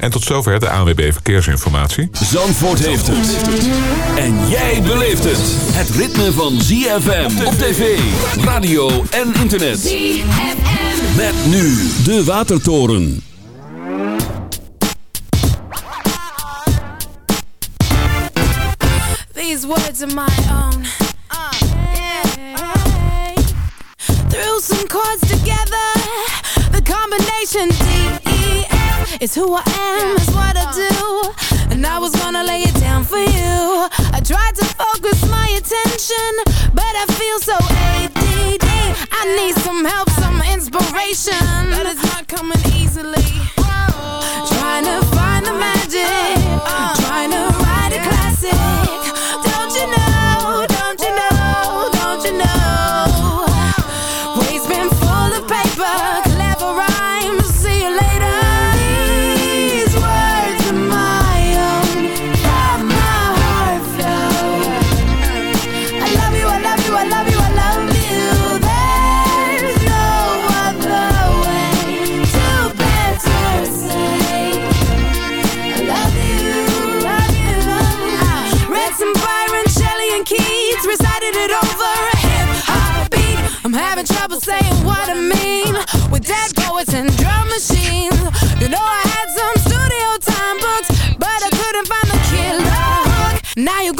En tot zover de ANWB Verkeersinformatie. Zandvoort heeft het. En jij beleeft het. Het ritme van ZFM op tv, radio en internet. ZFM. Met nu de Watertoren. These words are my own. Uh, yeah. Threw some chords together. The combination D-E-F. It's who I am, it's what I uh. do. And I was gonna lay it down for you. I tried to focus my attention But I feel so ADD I need some help, some inspiration. But it's not coming easily. Trying to find the magic. Oh. Trying to write a classic I'm having trouble saying what I mean With dead poets and drum machines. You know I had some studio time books But I couldn't find the killer hook. Now you're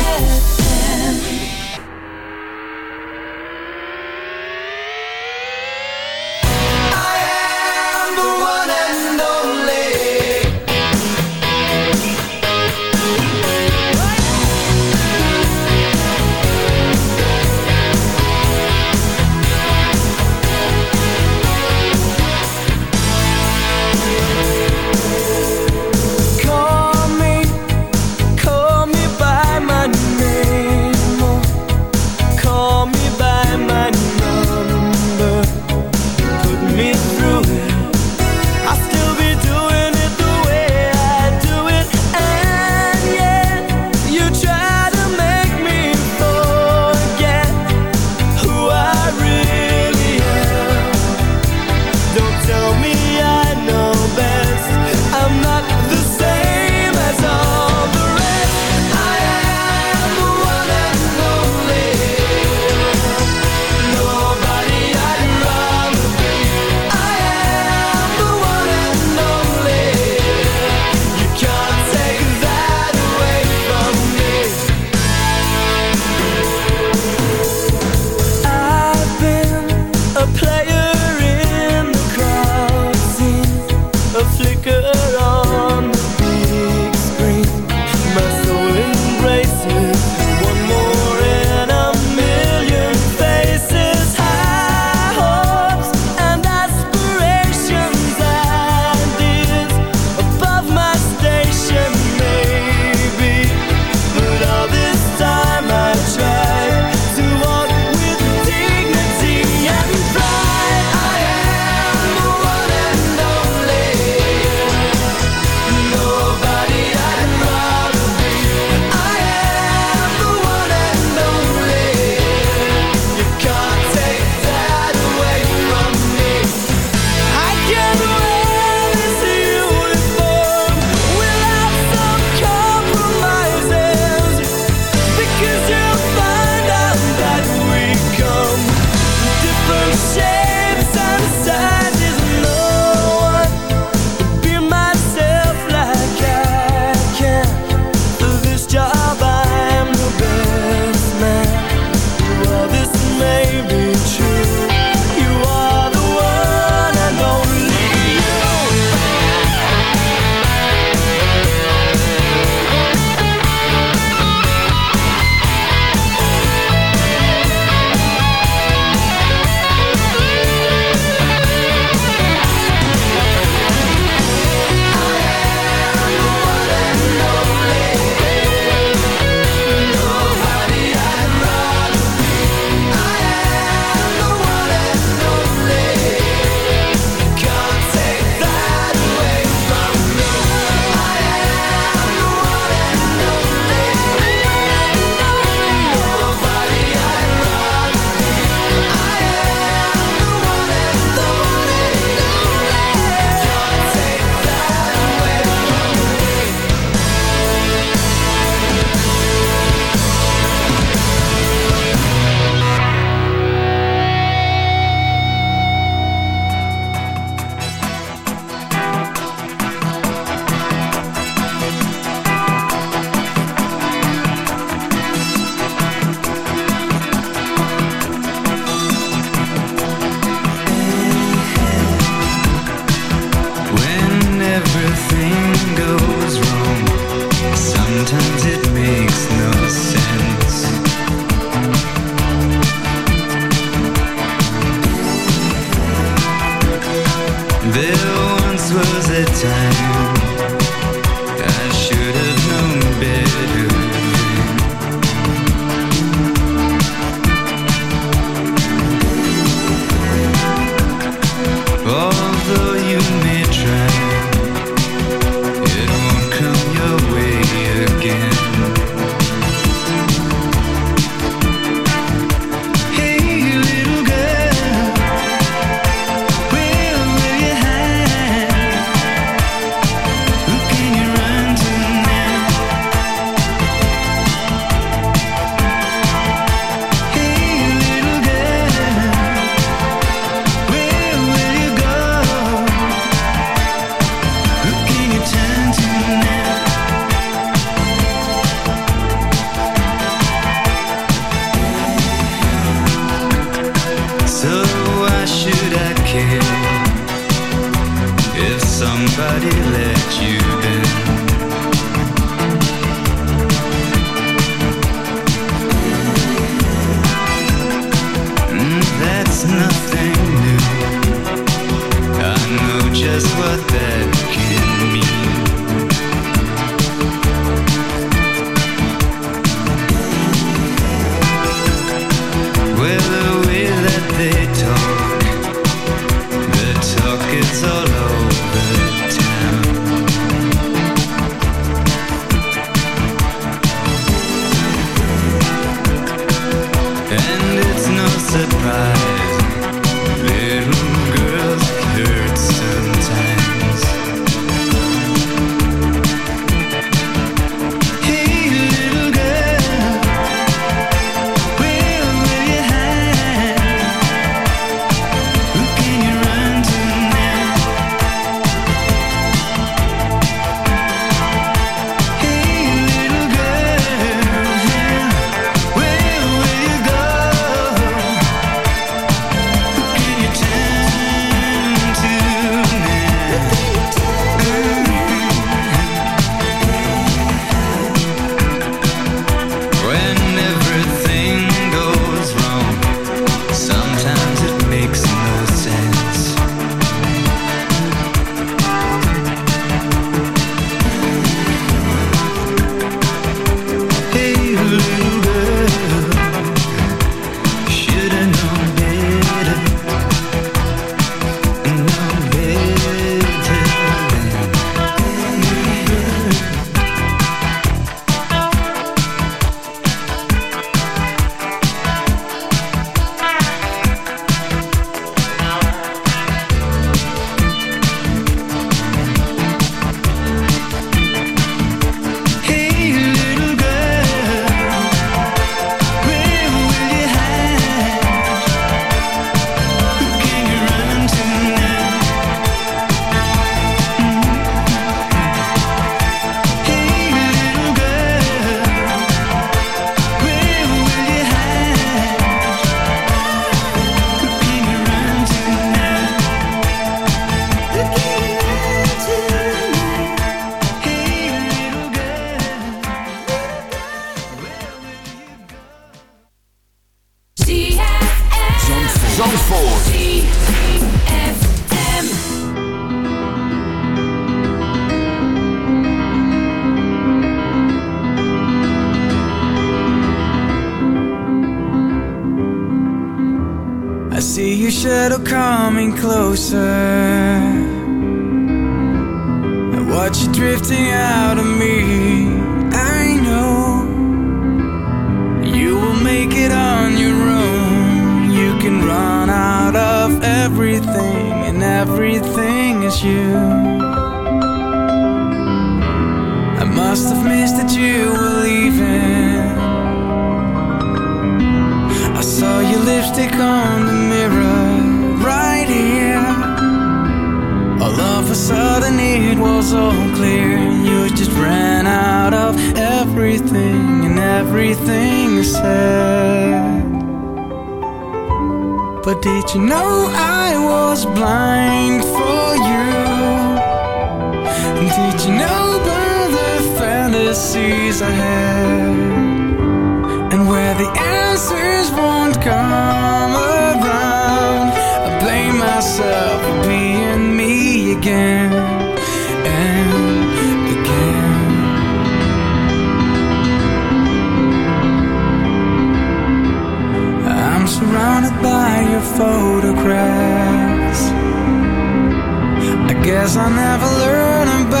And where the answers won't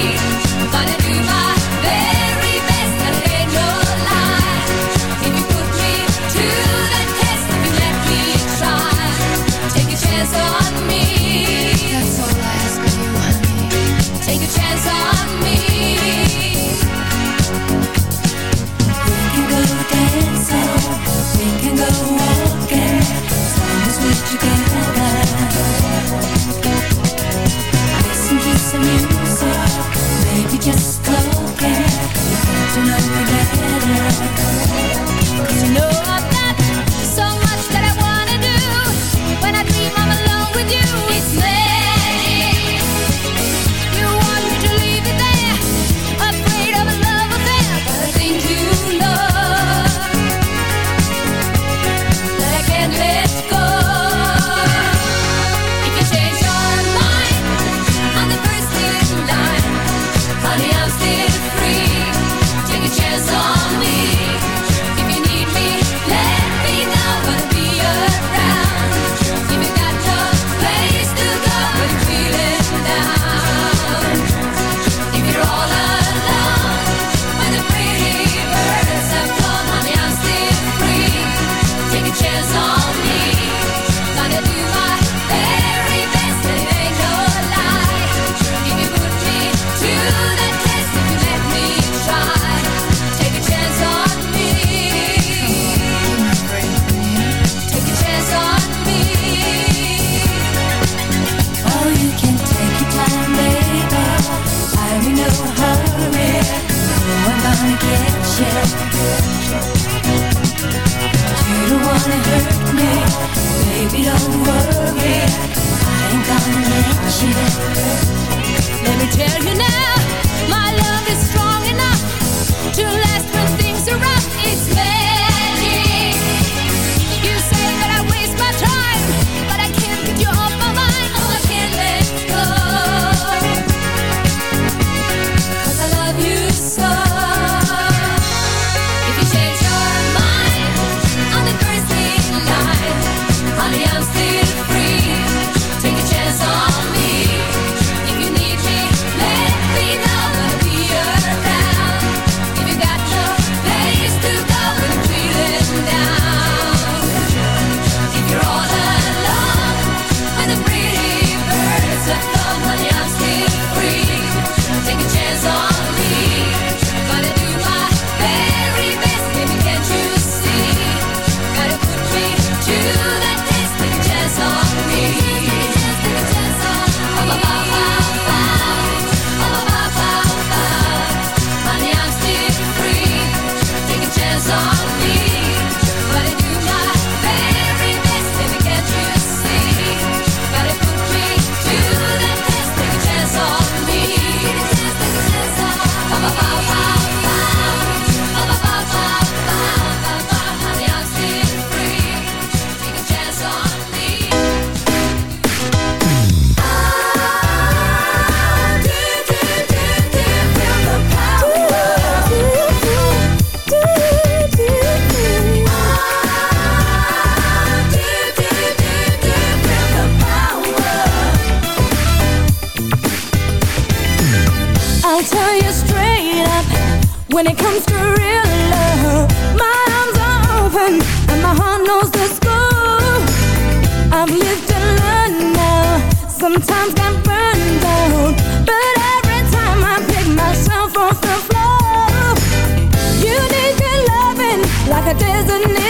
doesn't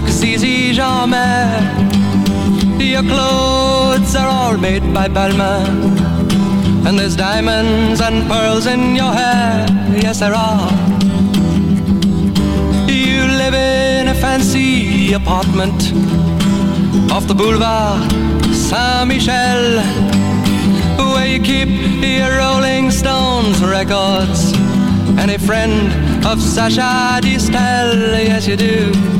like Zizi Jeanmaire. Your clothes are all made by Balmain. And there's diamonds and pearls in your hair. Yes, there are. You live in a fancy apartment off the boulevard Saint Michel, where you keep your Rolling Stones records and a friend of Sacha Distel. Yes, you do.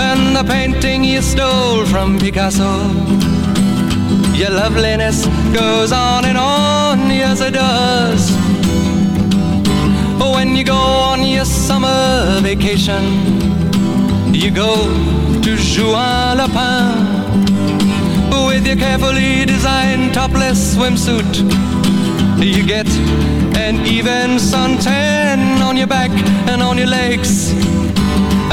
and the painting you stole from Picasso. Your loveliness goes on and on, yes it does. When you go on your summer vacation, you go to Juan-les-Pins with your carefully designed topless swimsuit. You get an even suntan on your back and on your legs.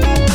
Thank you.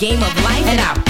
game of life, and I